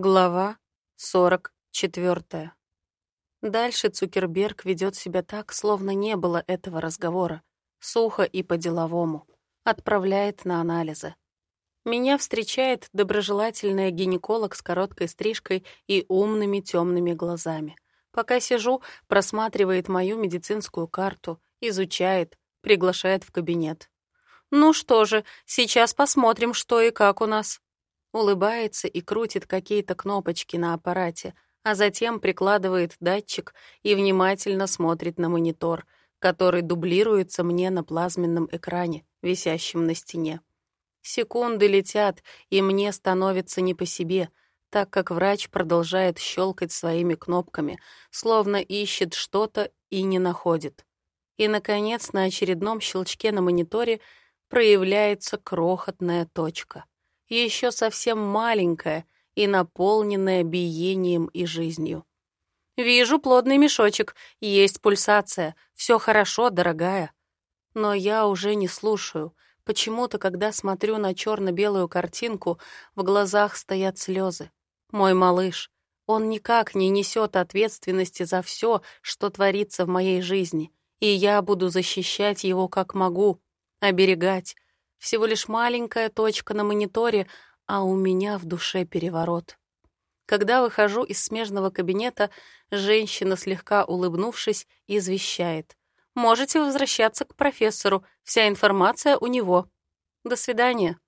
Глава 44. Дальше Цукерберг ведет себя так, словно не было этого разговора. Сухо и по-деловому. Отправляет на анализы. Меня встречает доброжелательная гинеколог с короткой стрижкой и умными темными глазами. Пока сижу, просматривает мою медицинскую карту, изучает, приглашает в кабинет. «Ну что же, сейчас посмотрим, что и как у нас», улыбается и крутит какие-то кнопочки на аппарате, а затем прикладывает датчик и внимательно смотрит на монитор, который дублируется мне на плазменном экране, висящем на стене. Секунды летят, и мне становится не по себе, так как врач продолжает щелкать своими кнопками, словно ищет что-то и не находит. И, наконец, на очередном щелчке на мониторе проявляется крохотная точка — еще совсем маленькая и наполненная биением и жизнью. «Вижу плодный мешочек, есть пульсация, все хорошо, дорогая». Но я уже не слушаю. Почему-то, когда смотрю на черно-белую картинку, в глазах стоят слезы. Мой малыш, он никак не несет ответственности за все, что творится в моей жизни, и я буду защищать его как могу, оберегать, всего лишь маленькая точка на мониторе, а у меня в душе переворот. Когда выхожу из смежного кабинета, женщина, слегка улыбнувшись, извещает. «Можете возвращаться к профессору, вся информация у него. До свидания».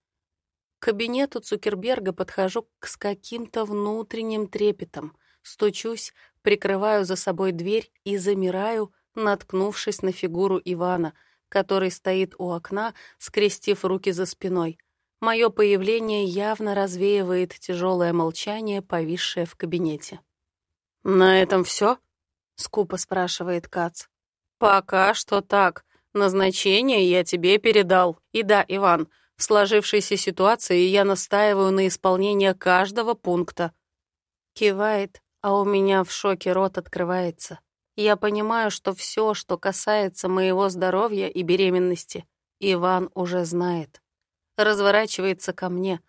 К кабинету Цукерберга подхожу с каким-то внутренним трепетом. Стучусь, прикрываю за собой дверь и замираю, наткнувшись на фигуру Ивана — который стоит у окна, скрестив руки за спиной. Мое появление явно развеивает тяжелое молчание, повисшее в кабинете. «На этом все? скупо спрашивает Кац. «Пока что так. Назначение я тебе передал. И да, Иван, в сложившейся ситуации я настаиваю на исполнении каждого пункта». Кивает, а у меня в шоке рот открывается. Я понимаю, что все, что касается моего здоровья и беременности, Иван уже знает. Разворачивается ко мне,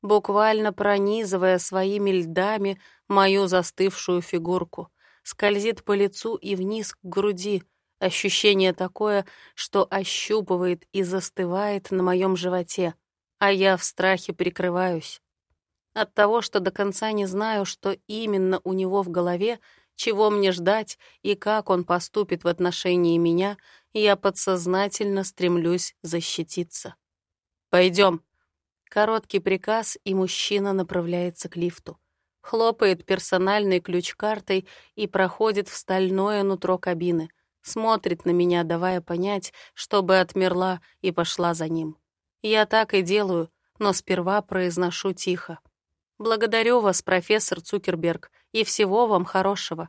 буквально пронизывая своими льдами мою застывшую фигурку, скользит по лицу и вниз к груди, ощущение такое, что ощупывает и застывает на моем животе, а я в страхе прикрываюсь. От того, что до конца не знаю, что именно у него в голове, чего мне ждать и как он поступит в отношении меня, я подсознательно стремлюсь защититься. Пойдем. Короткий приказ, и мужчина направляется к лифту. Хлопает персональной ключ-картой и проходит в стальное нутро кабины. Смотрит на меня, давая понять, чтобы отмерла и пошла за ним. Я так и делаю, но сперва произношу тихо. «Благодарю вас, профессор Цукерберг, и всего вам хорошего».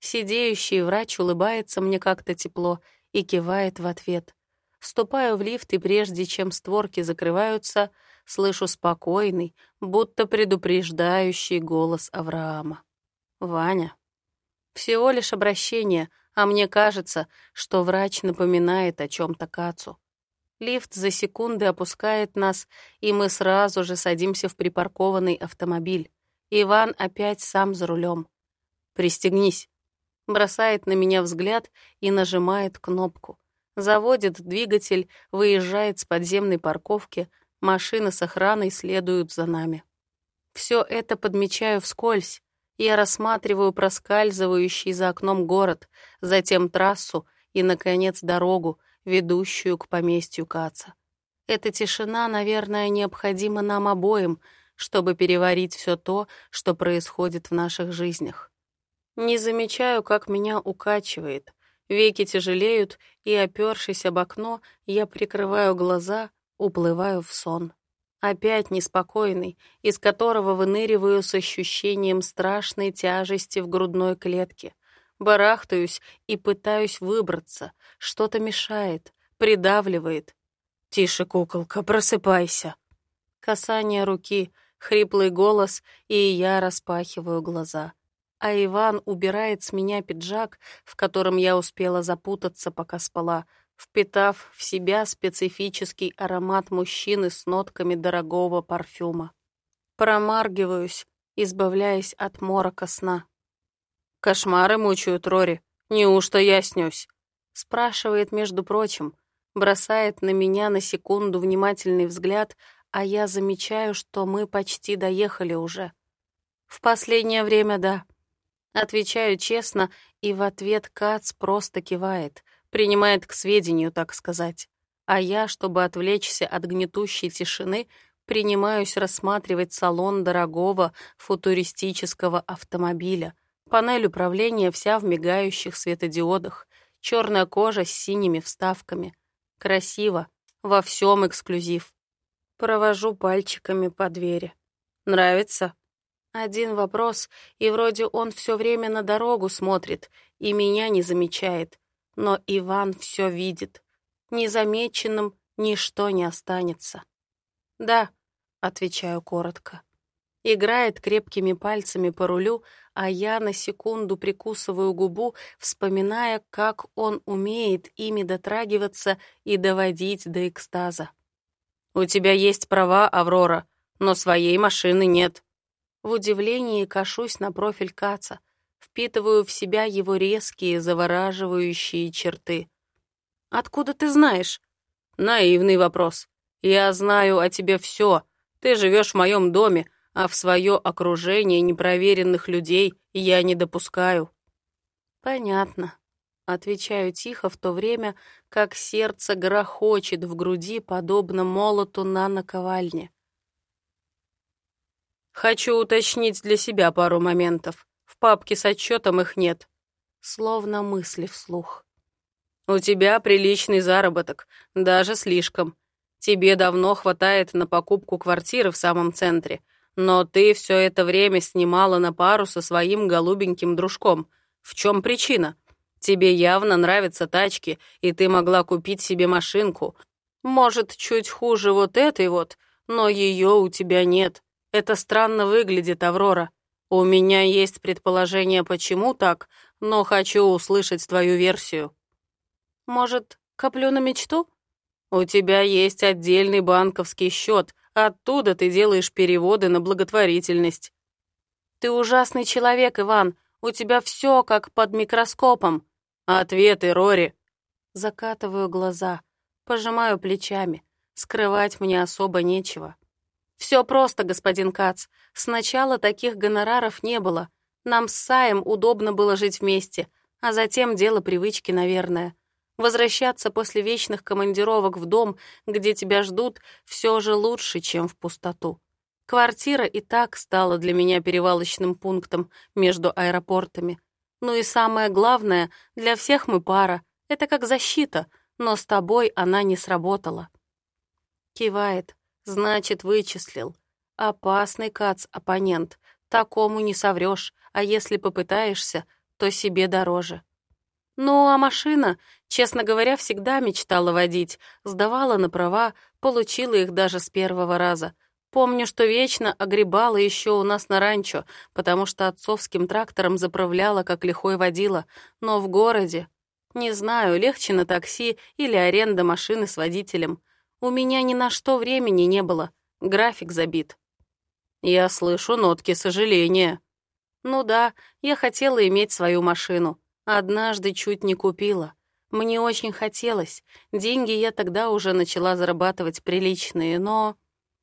Сидеющий врач улыбается мне как-то тепло и кивает в ответ. Ступаю в лифт, и прежде чем створки закрываются, слышу спокойный, будто предупреждающий голос Авраама. «Ваня». Всего лишь обращение, а мне кажется, что врач напоминает о чем то Кацу. Лифт за секунды опускает нас, и мы сразу же садимся в припаркованный автомобиль. Иван опять сам за рулем. «Пристегнись», бросает на меня взгляд и нажимает кнопку. Заводит двигатель, выезжает с подземной парковки, машины с охраной следуют за нами. Все это подмечаю вскользь. Я рассматриваю проскальзывающий за окном город, затем трассу и, наконец, дорогу, ведущую к поместью Каца. Эта тишина, наверное, необходима нам обоим, чтобы переварить все то, что происходит в наших жизнях. Не замечаю, как меня укачивает. Веки тяжелеют, и, опёршись об окно, я прикрываю глаза, уплываю в сон. Опять неспокойный, из которого выныриваю с ощущением страшной тяжести в грудной клетке. Барахтаюсь и пытаюсь выбраться. Что-то мешает, придавливает. «Тише, куколка, просыпайся!» Касание руки, хриплый голос, и я распахиваю глаза. А Иван убирает с меня пиджак, в котором я успела запутаться, пока спала, впитав в себя специфический аромат мужчины с нотками дорогого парфюма. Промаргиваюсь, избавляясь от морока сна. «Кошмары мучают Рори. Неужто я снюсь?» Спрашивает, между прочим, бросает на меня на секунду внимательный взгляд, а я замечаю, что мы почти доехали уже. В последнее время да. Отвечаю честно, и в ответ Кац просто кивает, принимает к сведению, так сказать. А я, чтобы отвлечься от гнетущей тишины, принимаюсь рассматривать салон дорогого футуристического автомобиля. Панель управления вся в мигающих светодиодах, черная кожа с синими вставками. Красиво, во всем эксклюзив. Провожу пальчиками по двери. Нравится? Один вопрос, и вроде он все время на дорогу смотрит и меня не замечает. Но Иван все видит. Незамеченным ничто не останется. «Да», — отвечаю коротко. Играет крепкими пальцами по рулю, а я на секунду прикусываю губу, вспоминая, как он умеет ими дотрагиваться и доводить до экстаза. «У тебя есть права, Аврора, но своей машины нет», в удивлении кашусь на профиль Каца, впитываю в себя его резкие, завораживающие черты. «Откуда ты знаешь?» «Наивный вопрос. Я знаю о тебе все. Ты живешь в моем доме, а в свое окружение непроверенных людей я не допускаю». «Понятно», — отвечаю тихо в то время, как сердце грохочет в груди, подобно молоту на наковальне. Хочу уточнить для себя пару моментов. В папке с отчетом их нет. Словно мысли вслух. У тебя приличный заработок, даже слишком. Тебе давно хватает на покупку квартиры в самом центре, но ты все это время снимала на пару со своим голубеньким дружком. В чем причина? Тебе явно нравятся тачки, и ты могла купить себе машинку. Может, чуть хуже вот этой вот, но ее у тебя нет. Это странно выглядит, Аврора. У меня есть предположение, почему так, но хочу услышать твою версию. Может, коплю на мечту? У тебя есть отдельный банковский счет, оттуда ты делаешь переводы на благотворительность. Ты ужасный человек, Иван. У тебя все как под микроскопом. Ответы, Рори. Закатываю глаза, пожимаю плечами. Скрывать мне особо нечего. Все просто, господин Кац. Сначала таких гонораров не было. Нам с Саем удобно было жить вместе, а затем дело привычки, наверное. Возвращаться после вечных командировок в дом, где тебя ждут, все же лучше, чем в пустоту. Квартира и так стала для меня перевалочным пунктом между аэропортами. Ну и самое главное, для всех мы пара. Это как защита, но с тобой она не сработала. Кивает, Значит, вычислил. Опасный кац-оппонент. Такому не соврёшь, а если попытаешься, то себе дороже. Ну, а машина, честно говоря, всегда мечтала водить. Сдавала на права, получила их даже с первого раза. Помню, что вечно огребала ещё у нас на ранчо, потому что отцовским трактором заправляла, как лихой водила. Но в городе... Не знаю, легче на такси или аренда машины с водителем. У меня ни на что времени не было, график забит. Я слышу нотки сожаления. Ну да, я хотела иметь свою машину. Однажды чуть не купила. Мне очень хотелось. Деньги я тогда уже начала зарабатывать приличные, но...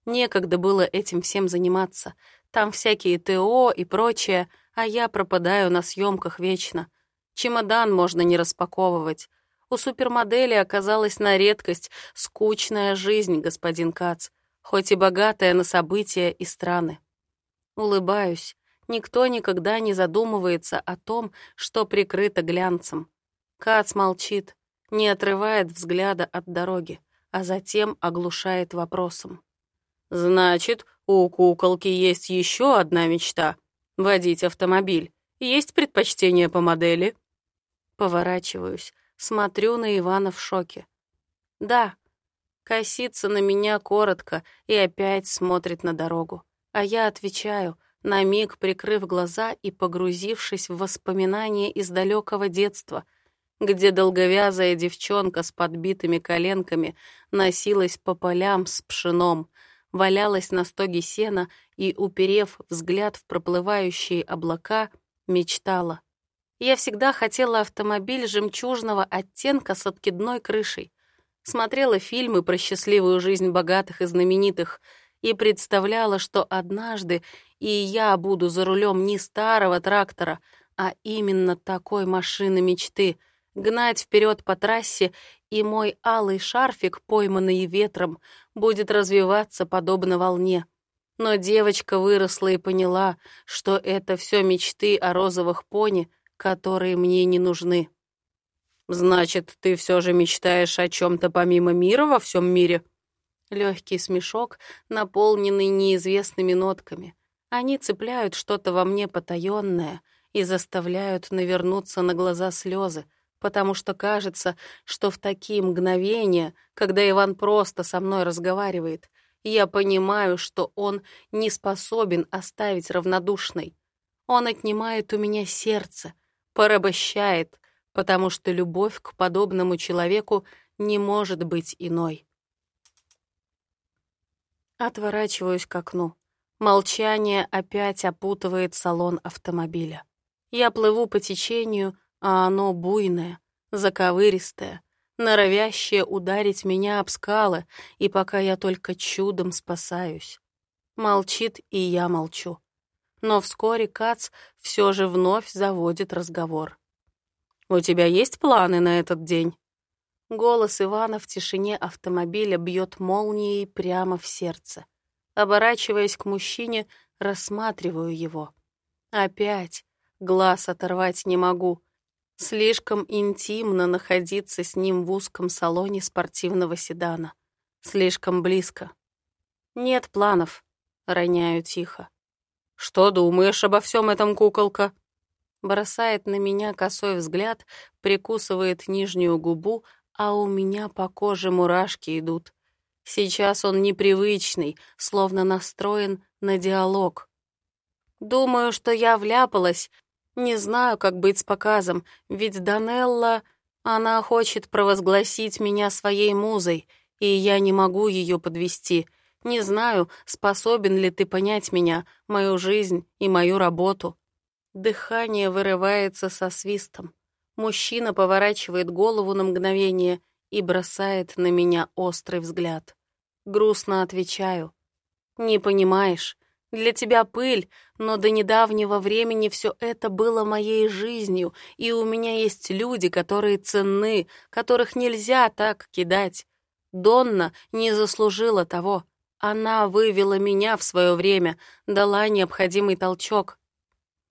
Некогда было этим всем заниматься. Там всякие ТО и прочее, а я пропадаю на съемках вечно. Чемодан можно не распаковывать. У супермодели оказалась на редкость скучная жизнь, господин Кац, хоть и богатая на события и страны. Улыбаюсь. Никто никогда не задумывается о том, что прикрыто глянцем. Кац молчит, не отрывает взгляда от дороги, а затем оглушает вопросом. «Значит, у куколки есть еще одна мечта — водить автомобиль. Есть предпочтение по модели?» Поворачиваюсь, Смотрю на Ивана в шоке. Да, косится на меня коротко и опять смотрит на дорогу. А я отвечаю, на миг прикрыв глаза и погрузившись в воспоминания из далекого детства, где долговязая девчонка с подбитыми коленками носилась по полям с пшеном, валялась на стоге сена и, уперев взгляд в проплывающие облака, мечтала. Я всегда хотела автомобиль жемчужного оттенка с откидной крышей. Смотрела фильмы про счастливую жизнь богатых и знаменитых и представляла, что однажды и я буду за рулем не старого трактора, а именно такой машины мечты, гнать вперед по трассе, и мой алый шарфик, пойманный ветром, будет развиваться подобно волне. Но девочка выросла и поняла, что это все мечты о розовых пони, которые мне не нужны. «Значит, ты все же мечтаешь о чем-то помимо мира во всем мире?» Легкий смешок, наполненный неизвестными нотками. Они цепляют что-то во мне потаенное и заставляют навернуться на глаза слезы, потому что кажется, что в такие мгновения, когда Иван просто со мной разговаривает, я понимаю, что он не способен оставить равнодушной. Он отнимает у меня сердце, порабощает, потому что любовь к подобному человеку не может быть иной. Отворачиваюсь к окну. Молчание опять опутывает салон автомобиля. Я плыву по течению, а оно буйное, заковыристое, норовящее ударить меня об скалы, и пока я только чудом спасаюсь. Молчит, и я молчу. Но вскоре Кац все же вновь заводит разговор. «У тебя есть планы на этот день?» Голос Ивана в тишине автомобиля бьет молнией прямо в сердце. Оборачиваясь к мужчине, рассматриваю его. Опять глаз оторвать не могу. Слишком интимно находиться с ним в узком салоне спортивного седана. Слишком близко. Нет планов, роняю тихо. Что думаешь обо всем этом, куколка? Бросает на меня косой взгляд, прикусывает нижнюю губу, а у меня по коже мурашки идут. Сейчас он непривычный, словно настроен на диалог. Думаю, что я вляпалась. Не знаю, как быть с показом, ведь Данелла, она хочет провозгласить меня своей музой, и я не могу ее подвести. Не знаю, способен ли ты понять меня, мою жизнь и мою работу. Дыхание вырывается со свистом. Мужчина поворачивает голову на мгновение и бросает на меня острый взгляд. Грустно отвечаю. «Не понимаешь, для тебя пыль, но до недавнего времени все это было моей жизнью, и у меня есть люди, которые ценны, которых нельзя так кидать. Донна не заслужила того. Она вывела меня в свое время, дала необходимый толчок.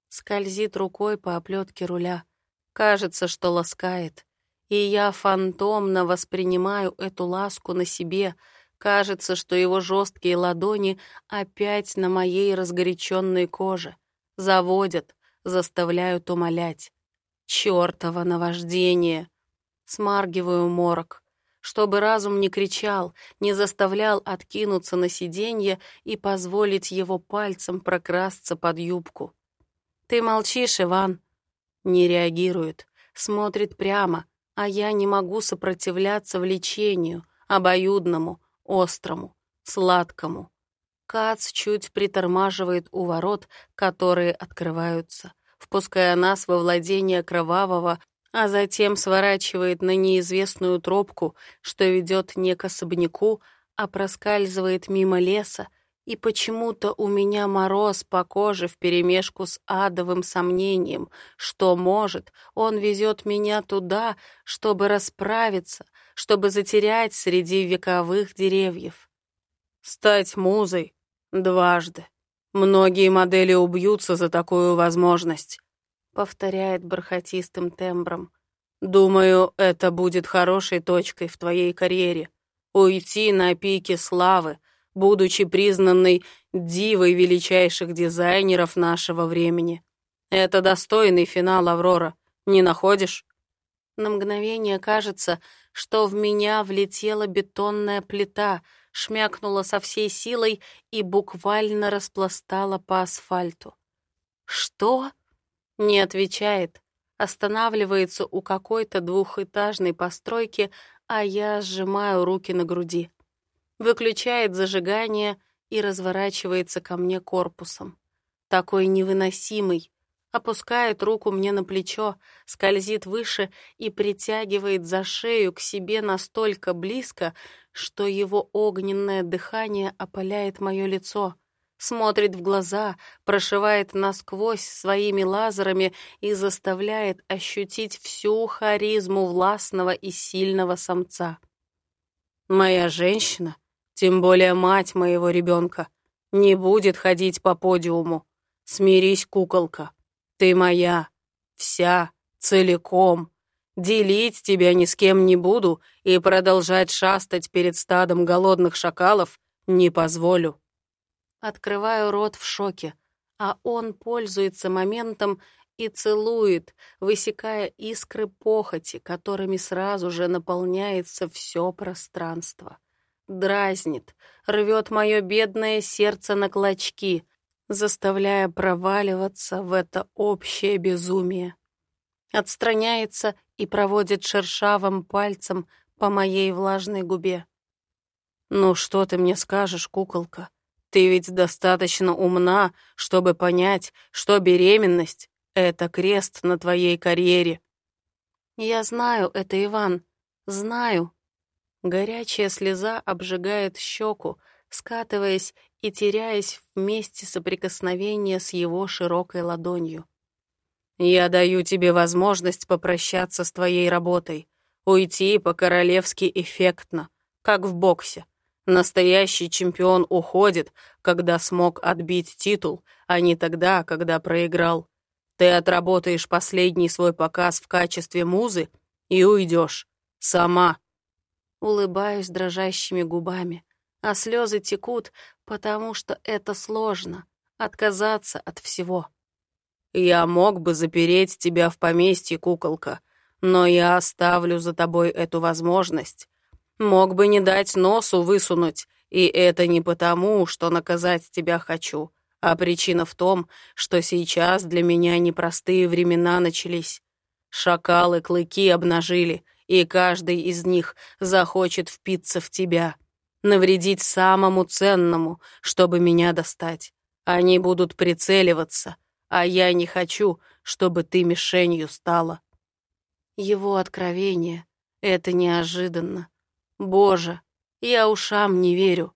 Скользит рукой по оплетке руля. Кажется, что ласкает. И я фантомно воспринимаю эту ласку на себе — Кажется, что его жесткие ладони опять на моей разгоряченной коже. Заводят, заставляют умолять. Чёртово наваждение! Смаргиваю морок, чтобы разум не кричал, не заставлял откинуться на сиденье и позволить его пальцем прокрасться под юбку. «Ты молчишь, Иван?» Не реагирует, смотрит прямо, а я не могу сопротивляться влечению, обоюдному, острому, сладкому. Кац чуть притормаживает у ворот, которые открываются, впуская нас во владение кровавого, а затем сворачивает на неизвестную тропку, что ведет не к особняку, а проскальзывает мимо леса, и почему-то у меня мороз по коже вперемешку с адовым сомнением, что, может, он везет меня туда, чтобы расправиться, чтобы затерять среди вековых деревьев. Стать музой дважды. Многие модели убьются за такую возможность, повторяет бархатистым тембром. Думаю, это будет хорошей точкой в твоей карьере. Уйти на пике славы — будучи признанной дивой величайших дизайнеров нашего времени. Это достойный финал, Аврора, не находишь? На мгновение кажется, что в меня влетела бетонная плита, шмякнула со всей силой и буквально распластала по асфальту. «Что?» — не отвечает. Останавливается у какой-то двухэтажной постройки, а я сжимаю руки на груди выключает зажигание и разворачивается ко мне корпусом. Такой невыносимый, опускает руку мне на плечо, скользит выше и притягивает за шею к себе настолько близко, что его огненное дыхание опаляет мое лицо, смотрит в глаза, прошивает насквозь своими лазерами и заставляет ощутить всю харизму властного и сильного самца. Моя женщина, тем более мать моего ребенка, не будет ходить по подиуму. Смирись, куколка. Ты моя, вся, целиком. Делить тебя ни с кем не буду и продолжать шастать перед стадом голодных шакалов не позволю. Открываю рот в шоке, а он пользуется моментом и целует, высекая искры похоти, которыми сразу же наполняется все пространство. Дразнит, рвет мое бедное сердце на клочки, заставляя проваливаться в это общее безумие. Отстраняется и проводит шершавым пальцем по моей влажной губе. «Ну что ты мне скажешь, куколка? Ты ведь достаточно умна, чтобы понять, что беременность — это крест на твоей карьере». «Я знаю это, Иван, знаю». Горячая слеза обжигает щеку, скатываясь и теряясь в месте соприкосновения с его широкой ладонью. «Я даю тебе возможность попрощаться с твоей работой, уйти по-королевски эффектно, как в боксе. Настоящий чемпион уходит, когда смог отбить титул, а не тогда, когда проиграл. Ты отработаешь последний свой показ в качестве музы и уйдешь. Сама». Улыбаюсь дрожащими губами, а слезы текут, потому что это сложно — отказаться от всего. «Я мог бы запереть тебя в поместье, куколка, но я оставлю за тобой эту возможность. Мог бы не дать носу высунуть, и это не потому, что наказать тебя хочу, а причина в том, что сейчас для меня непростые времена начались. Шакалы клыки обнажили, и каждый из них захочет впиться в тебя» навредить самому ценному, чтобы меня достать. Они будут прицеливаться, а я не хочу, чтобы ты мишенью стала. Его откровение — это неожиданно. Боже, я ушам не верю.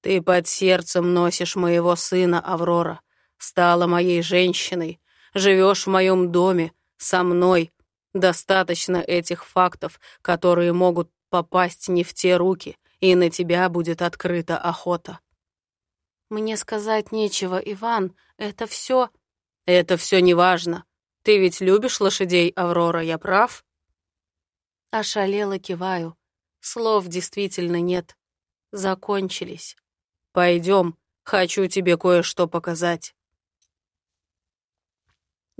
Ты под сердцем носишь моего сына, Аврора, стала моей женщиной, живешь в моем доме, со мной. Достаточно этих фактов, которые могут попасть не в те руки, и на тебя будет открыта охота. Мне сказать нечего, Иван, это все. Это все неважно. Ты ведь любишь лошадей, Аврора, я прав? Ошалело киваю. Слов действительно нет. Закончились. Пойдем, хочу тебе кое-что показать.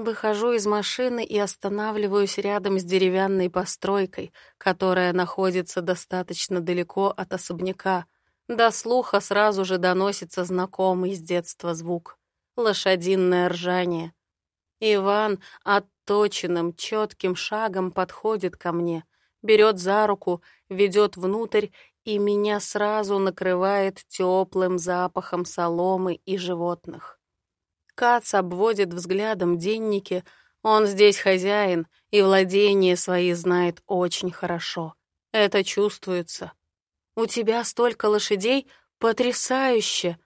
Выхожу из машины и останавливаюсь рядом с деревянной постройкой, которая находится достаточно далеко от особняка. До слуха сразу же доносится знакомый с детства звук — лошадиное ржание. Иван отточенным, четким шагом подходит ко мне, берет за руку, ведет внутрь, и меня сразу накрывает теплым запахом соломы и животных. Кац обводит взглядом денники. Он здесь хозяин, и владения свои знает очень хорошо. Это чувствуется. «У тебя столько лошадей? Потрясающе!»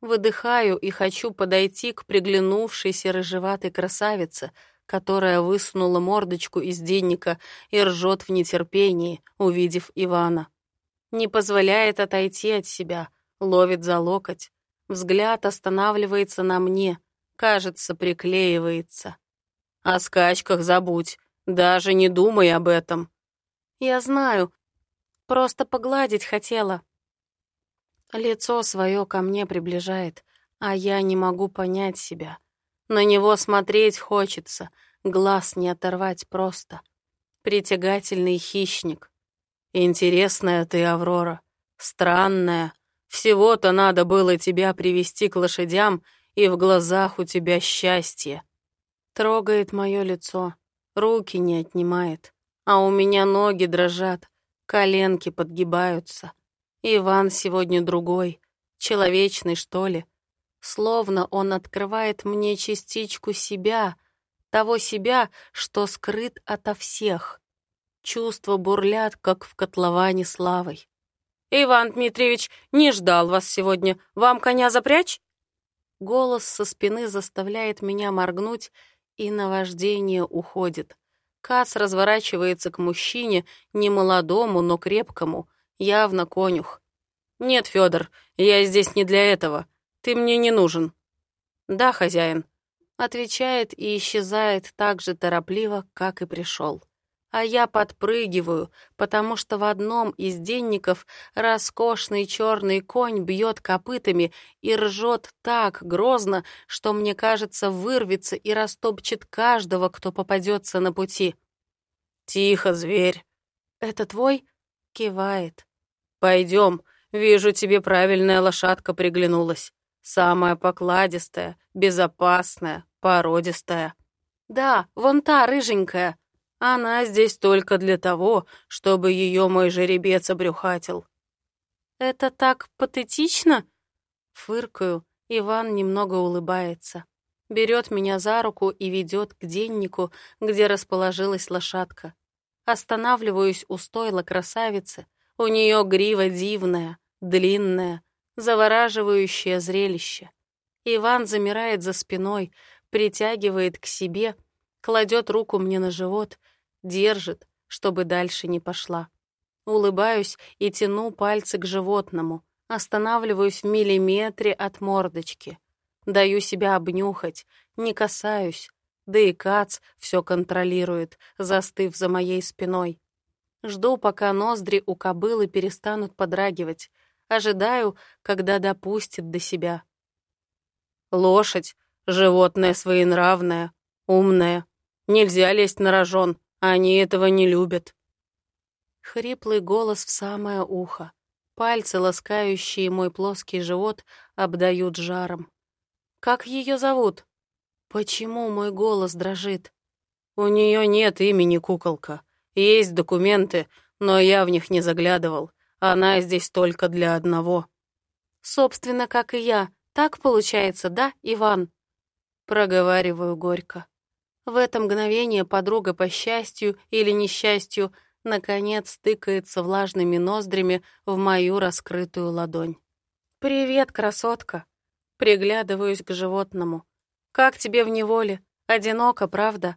Выдыхаю и хочу подойти к приглянувшейся рыжеватой красавице, которая высунула мордочку из денника и ржет в нетерпении, увидев Ивана. Не позволяет отойти от себя, ловит за локоть. Взгляд останавливается на мне — кажется, приклеивается. О скачках забудь, даже не думай об этом. Я знаю, просто погладить хотела. Лицо свое ко мне приближает, а я не могу понять себя. На него смотреть хочется, глаз не оторвать просто. Притягательный хищник. Интересная ты, Аврора, странная. Всего-то надо было тебя привести к лошадям — и в глазах у тебя счастье. Трогает мое лицо, руки не отнимает, а у меня ноги дрожат, коленки подгибаются. Иван сегодня другой, человечный, что ли. Словно он открывает мне частичку себя, того себя, что скрыт ото всех. Чувства бурлят, как в котловане славой. «Иван Дмитриевич, не ждал вас сегодня. Вам коня запрячь?» Голос со спины заставляет меня моргнуть, и наваждение уходит. Кац разворачивается к мужчине, не молодому, но крепкому, явно конюх. «Нет, Федор, я здесь не для этого. Ты мне не нужен». «Да, хозяин», — отвечает и исчезает так же торопливо, как и пришел. А я подпрыгиваю, потому что в одном из денников роскошный черный конь бьет копытами и ржет так грозно, что, мне кажется, вырвется и растопчет каждого, кто попадется на пути. «Тихо, зверь!» «Это твой?» — кивает. «Пойдем, вижу, тебе правильная лошадка приглянулась. Самая покладистая, безопасная, породистая». «Да, вон та, рыженькая», она здесь только для того, чтобы ее мой жеребец обрюхатил. Это так патетично? Фыркаю, Иван немного улыбается. Берет меня за руку и ведет к деннику, где расположилась лошадка. Останавливаюсь у стойла красавицы. У нее грива дивная, длинная, завораживающее зрелище. Иван замирает за спиной, притягивает к себе, кладет руку мне на живот держит, чтобы дальше не пошла. Улыбаюсь и тяну пальцы к животному, останавливаюсь в миллиметре от мордочки. Даю себя обнюхать, не касаюсь, да и Кац все контролирует, застыв за моей спиной. Жду, пока ноздри у кобылы перестанут подрагивать, ожидаю, когда допустит до себя. Лошадь — животное своенравное, умное. Нельзя лезть на рожон, они этого не любят. Хриплый голос в самое ухо. Пальцы, ласкающие мой плоский живот, обдают жаром. Как ее зовут? Почему мой голос дрожит? У нее нет имени куколка. Есть документы, но я в них не заглядывал. Она здесь только для одного. Собственно, как и я. Так получается, да, Иван? Проговариваю горько. В это мгновение подруга по счастью или несчастью наконец стыкается влажными ноздрями в мою раскрытую ладонь. «Привет, красотка!» Приглядываюсь к животному. «Как тебе в неволе? Одиноко, правда?»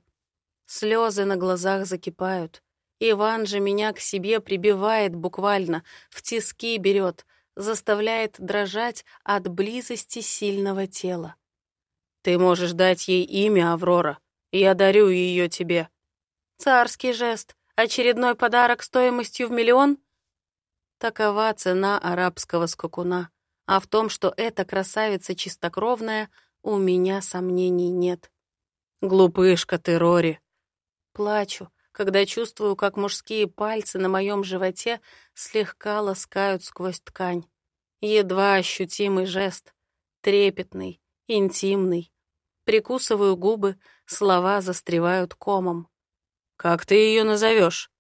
Слезы на глазах закипают. Иван же меня к себе прибивает буквально, в тиски берет, заставляет дрожать от близости сильного тела. «Ты можешь дать ей имя, Аврора. Я дарю ее тебе». Царский жест. Очередной подарок стоимостью в миллион? Такова цена арабского скакуна. А в том, что эта красавица чистокровная, у меня сомнений нет. Глупышка ты, Рори. Плачу, когда чувствую, как мужские пальцы на моем животе слегка ласкают сквозь ткань. Едва ощутимый жест, трепетный, интимный. Прикусываю губы, слова застревают комом. «Как ты ее назовешь?»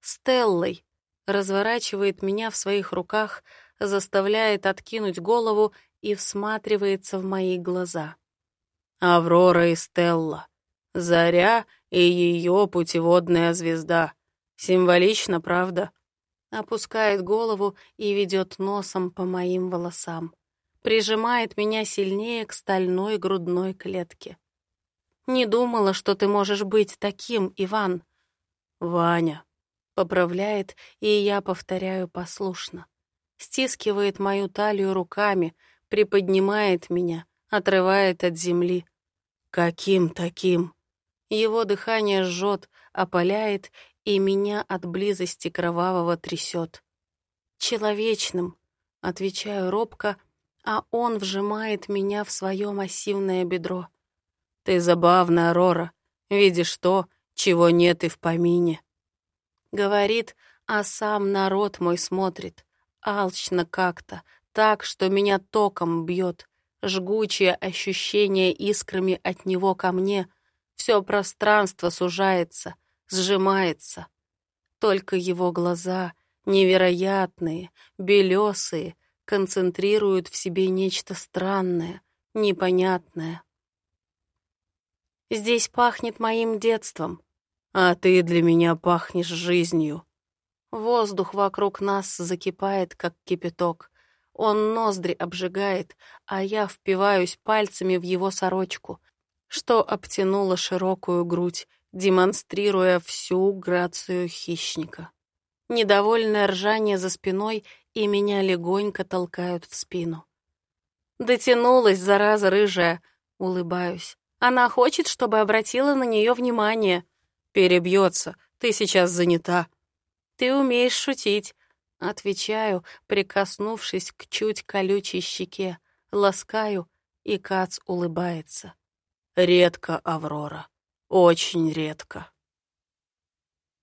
«Стеллой». Разворачивает меня в своих руках, заставляет откинуть голову и всматривается в мои глаза. «Аврора и Стелла. Заря и ее путеводная звезда. Символично, правда?» Опускает голову и ведет носом по моим волосам прижимает меня сильнее к стальной грудной клетке. «Не думала, что ты можешь быть таким, Иван». «Ваня», — поправляет, и я повторяю послушно. Стискивает мою талию руками, приподнимает меня, отрывает от земли. «Каким таким?» Его дыхание жжет, опаляет, и меня от близости кровавого трясет. «Человечным», — отвечаю робко, — а он вжимает меня в свое массивное бедро. «Ты забавная, Рора. Видишь то, чего нет и в помине». Говорит, а сам народ мой смотрит. Алчно как-то, так, что меня током бьет. Жгучее ощущение искрами от него ко мне. Все пространство сужается, сжимается. Только его глаза, невероятные, белесые, концентрируют в себе нечто странное, непонятное. Здесь пахнет моим детством, а ты для меня пахнешь жизнью. Воздух вокруг нас закипает, как кипяток. Он ноздри обжигает, а я впиваюсь пальцами в его сорочку, что обтянула широкую грудь, демонстрируя всю грацию хищника. Недовольное ржание за спиной, и меня легонько толкают в спину. Дотянулась, зараза рыжая, улыбаюсь. Она хочет, чтобы обратила на нее внимание. Перебьется, ты сейчас занята. Ты умеешь шутить, отвечаю, прикоснувшись к чуть колючей щеке, ласкаю, и Кац улыбается. Редко, Аврора, очень редко.